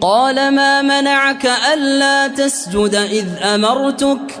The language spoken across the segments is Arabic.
قال ما منعك ألا تسجد إذ أمرتك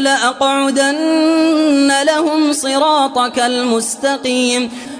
لأقعدن لهم صراطك المستقيم.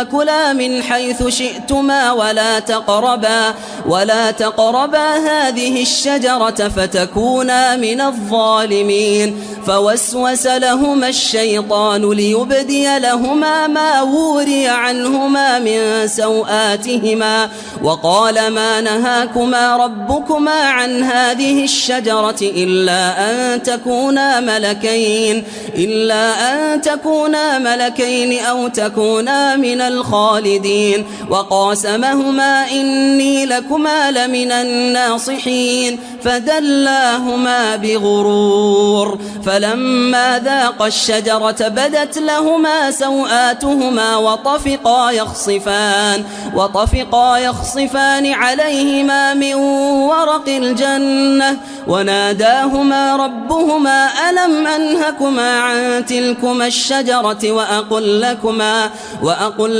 فكلا من حيث شئتما ولا تقربا ولا تقربا هذه الشجرة فتكونا من الظالمين. فوسوس لهما الشيطان ليبدي لهما ما وري عنهما من سوآتهما. وقال ما نهاكما ربكما عن هذه الشجرة إلا أن تكونا ملكين إلا أن تكونا ملكين أو تكونا من الخالدين وقاسمهما إني لكما لمن الناصحين فدلاهما بغرور فلما ذاقا الشجرة بدت لهما سوآتهما وطفقا يخصفان وطفقا يخصفان عليهما من ورق الجنة وناداهما ربهما ألم أنهكما عن تلكما الشجرة وأقل لكما وأقل أقل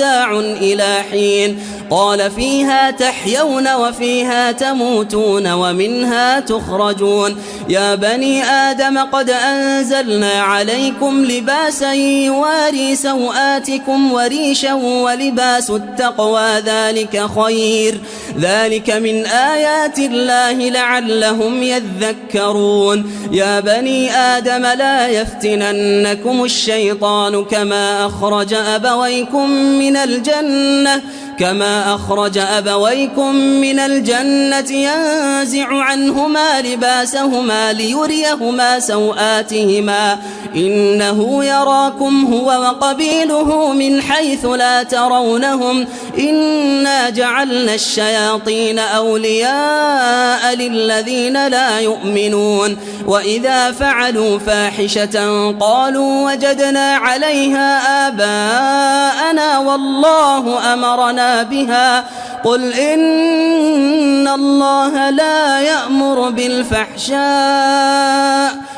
إلى حين. قال فيها تحيون وفيها تموتون ومنها تخرجون. يا بني آدم قد أنزلنا عليكم لباسا يواري سوآتكم وريشا ولباس التقوى. ذلك خير. ذلك من آيات الله لعلهم يذكرون. يا بني آدم لا يفتننكم الشيطان كما أخرج أبويكم من الجنة كما أخرج أبويكم من الجنة ينزع عنهما لباسهما ليريهما سوآتهما إنه يراكم هو وقبيله من حيث لا ترونهم إنا جعلنا الشياطين أولياء للذين لا يؤمنون وإذا فعلوا فاحشة قالوا وجدنا عليها آباءنا والله أمرنا بها قل إن الله لا يأمر بالفحشاء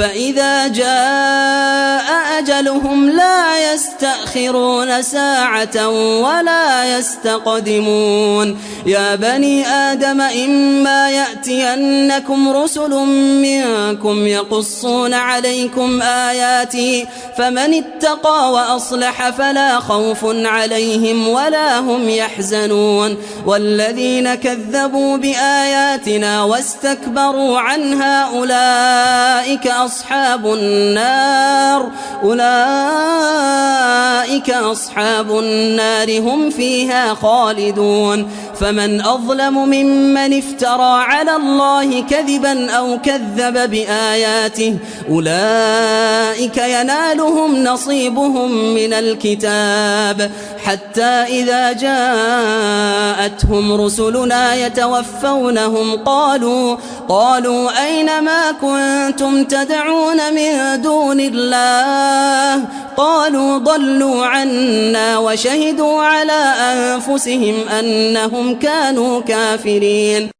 فإذا جاء أجلهم لا يستأخرون ساعة ولا يستقدمون. يا بني آدم إما يأتينكم رسل منكم يقصون عليكم آياتي فمن اتقى وأصلح فلا خوف عليهم ولا هم يحزنون. والذين كذبوا بآياتنا واستكبروا عنها أولئك أصحاب النار. أولئك أصحاب النار هم فيها خالدون. فمن أظلم ممن افترى على الله كذبا أو كذب بآياته أولئك ينالهم نصيبهم من الكتاب. حتى إذا جاءتهم رسلنا يتوفونهم قالوا قالوا أين ما كنتم تدعون؟ من دون الله. قالوا ضلوا عنا وشهدوا على أنفسهم أنهم كانوا كافرين.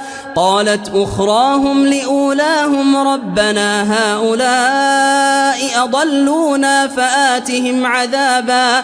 قالت أخراهم لأولاهم ربنا هؤلاء أضلونا فآتهم عذابا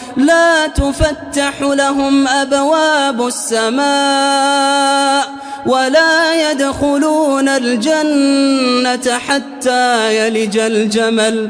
لا تفتح لهم أبواب السماء ولا يدخلون الجنة حتى يلج الجمل.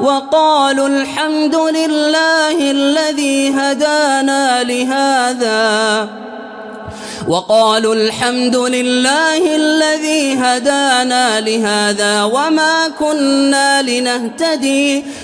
وقالوا الحمد لله الذي هدانا لهذا. وقالوا الحمد لله الذي هدانا لهذا وما كنا لنهتدي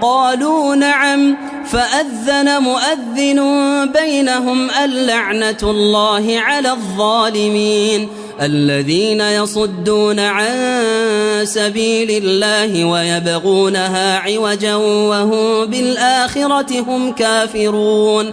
قالوا نعم فأذن مؤذن بينهم اللعنة الله على الظالمين الذين يصدون عن سبيل الله ويبغونها عوجا وهم بالآخرة هم كافرون.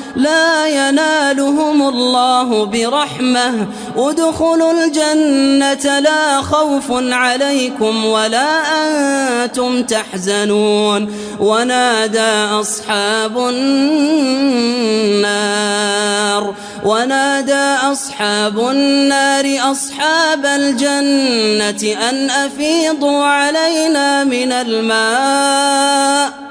لا ينالهم الله برحمة. ادخلوا الجنة لا خوف عليكم ولا أنتم تحزنون. ونادى أصحاب النار. ونادى أصحاب النار أصحاب الجنة أن أفيضوا علينا من الماء.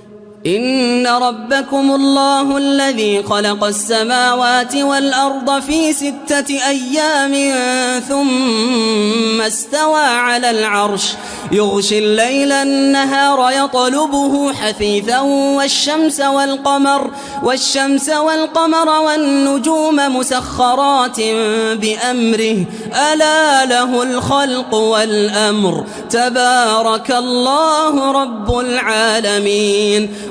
إن ربكم الله الذي خلق السماوات والأرض في ستة أيام ثم استوى على العرش. يغشي الليل النهار يطلبه حثيثا والشمس والقمر والشمس والقمر والنجوم مسخرات بأمره. ألا له الخلق والأمر. تبارك الله رب العالمين.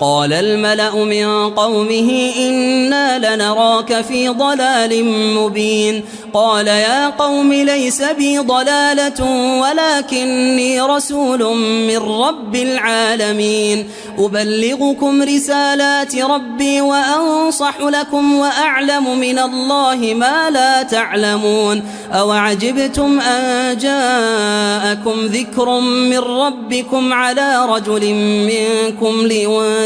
قال الملأ من قومه إنا لنراك في ضلال مبين. قال يا قوم ليس بي ضلالة ولكني رسول من رب العالمين. أبلغكم رسالات ربي وأنصح لكم وأعلم من الله ما لا تعلمون. أو عجبتم أن جاءكم ذكر من ربكم على رجل منكم لينذركم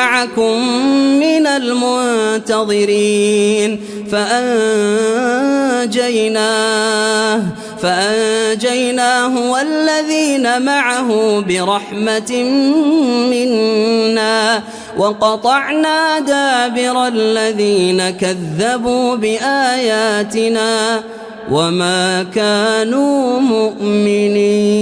من المنتظرين فأنجيناه فأنجيناه والذين معه برحمة منا وقطعنا دابر الذين كذبوا بآياتنا وما كانوا مؤمنين.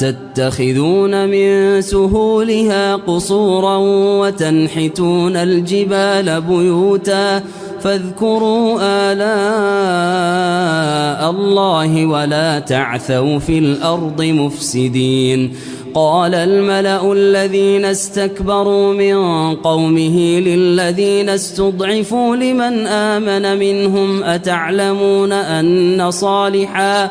تتخذون من سهولها قصورا وتنحتون الجبال بيوتا فاذكروا آلاء الله ولا تعثوا في الأرض مفسدين. قال الملأ الذين استكبروا من قومه للذين استضعفوا لمن آمن منهم أتعلمون أن صالحاً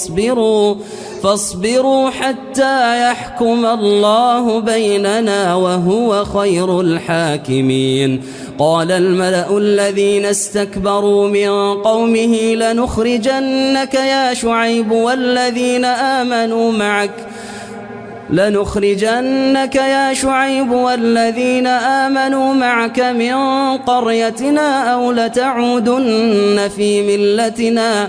فاصبروا فاصبروا حتى يحكم الله بيننا وهو خير الحاكمين. قال الملأ الذين استكبروا من قومه لنخرجنك يا شعيب والذين آمنوا معك لنخرجنك يا شعيب والذين آمنوا معك من قريتنا أو لتعودن في ملتنا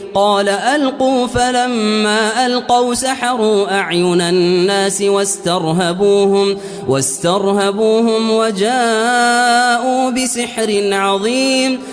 قال ألقوا فلما ألقوا سحروا أعين الناس واسترهبوهم واسترهبوهم وجاءوا بسحر عظيم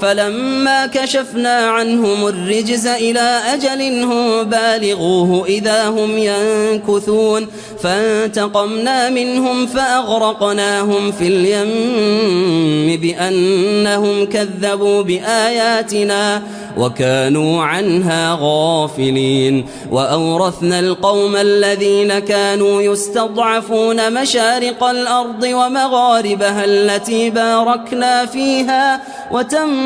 فلما كشفنا عنهم الرجز إلى أجل هم بالغوه إذا هم ينكثون فانتقمنا منهم فأغرقناهم في اليم بأنهم كذبوا بآياتنا وكانوا عنها غافلين. وأورثنا القوم الذين كانوا يستضعفون مشارق الأرض ومغاربها التي باركنا فيها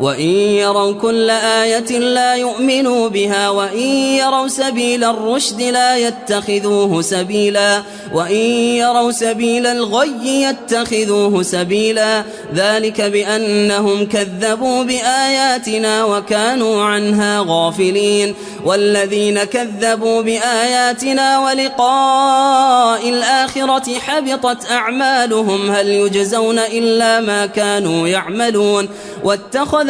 وإن يروا كل آية لا يؤمنوا بها وإن يروا سبيل الرشد لا يتخذوه سبيلا وإن يروا سبيل الغي يتخذوه سبيلا ذلك بأنهم كذبوا بآياتنا وكانوا عنها غافلين والذين كذبوا بآياتنا ولقاء الآخرة حبطت أعمالهم هل يجزون إلا ما كانوا يعملون واتخذ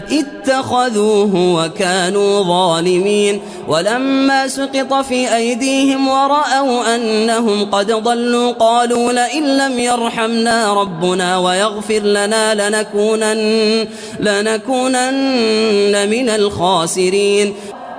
اتخذوه وكانوا ظالمين ولما سقط في أيديهم ورأوا أنهم قد ضلوا قالوا لئن لم يرحمنا ربنا ويغفر لنا لنكونن, لنكونن من الخاسرين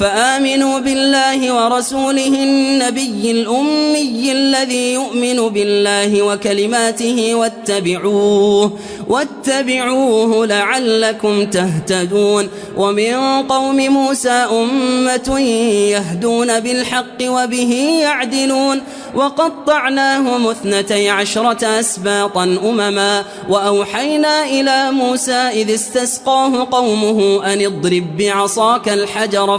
فآمنوا بالله ورسوله النبي الأمي الذي يؤمن بالله وكلماته واتبعوه واتبعوه لعلكم تهتدون. ومن قوم موسى أمة يهدون بالحق وبه يعدلون. وقطعناهم اثنتي عشرة أسباطا أمما. وأوحينا إلى موسى إذ استسقاه قومه أن اضرب بعصاك الحجر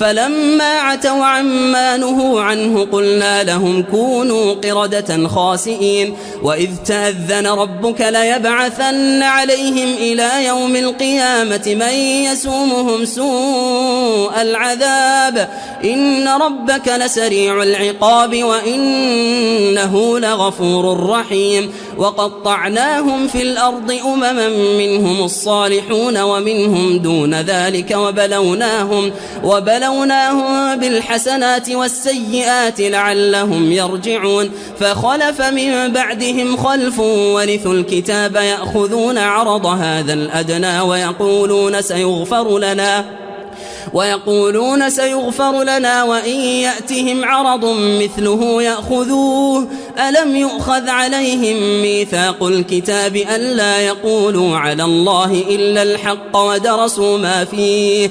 فلما عتوا عما نهوا عنه قلنا لهم كونوا قردة خاسئين وإذ تأذن ربك ليبعثن عليهم إلى يوم القيامة من يسومهم سوء العذاب. إن ربك لسريع سريع العقاب وإنه لغفور رحيم. وقطعناهم في الأرض أمما منهم الصالحون ومنهم دون ذلك وبلوناهم وبلوناهم بالحسنات والسيئات لعلهم يرجعون فخلف من بعدهم خلف ورثوا الكتاب يأخذون عرض هذا الأدنى ويقولون سيغفر لنا ويقولون سيغفر لنا وإن يأتهم عرض مثله يأخذوه. ألم يؤخذ عليهم ميثاق الكتاب أن لا يقولوا على الله إلا الحق ودرسوا ما فيه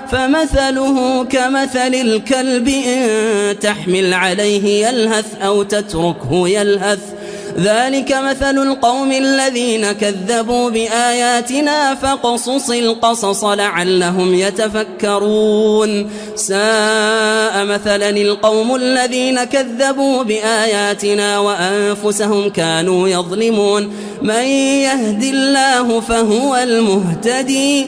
فمثله كمثل الكلب إن تحمل عليه يلهث أو تتركه يلهث. ذلك مثل القوم الذين كذبوا بآياتنا فقصص القصص لعلهم يتفكرون. ساء مثلا القوم الذين كذبوا بآياتنا وأنفسهم كانوا يظلمون. من يهد الله فهو المهتدي.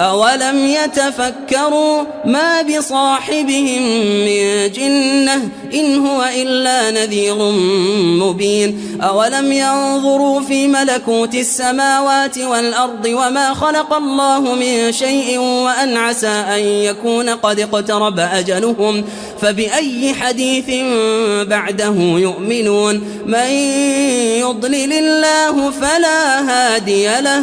أولم يتفكروا ما بصاحبهم من جنة إن هو إلا نذير مبين أولم ينظروا في ملكوت السماوات والأرض وما خلق الله من شيء وأن عسى أن يكون قد اقترب أجلهم فبأي حديث بعده يؤمنون من يضلل الله فلا هادي له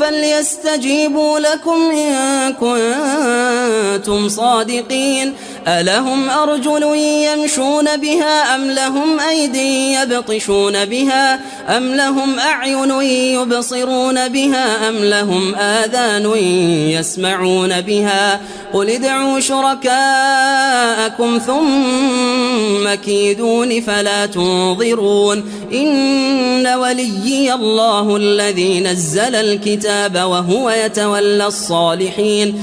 فليستجيبوا لكم إن كنتم صادقين. ألهم أرجل يمشون بها أم لهم أيدي يبطشون بها؟ أم لهم أعين يبصرون بها؟ أم لهم آذان يسمعون بها؟ قل ادعوا شركاءكم ثم كيدون فلا تنظرون. إن وليي الله الذي نزل الكتاب وهو يتولى الصالحين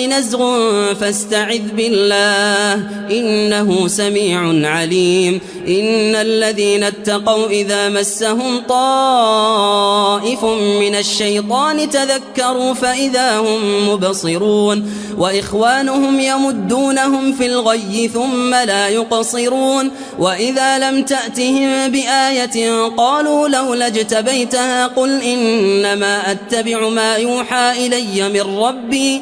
نزغ فاستعذ بالله إنه سميع عليم. إن الذين اتقوا إذا مسهم طائف من الشيطان تذكروا فإذا هم مبصرون. وإخوانهم يمدونهم في الغي ثم لا يقصرون. وإذا لم تأتهم بآية قالوا لولا اجتبيتها قل إنما أتبع ما يوحى إلي من ربي.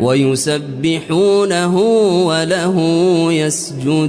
ويسبحونه وله يسجدون.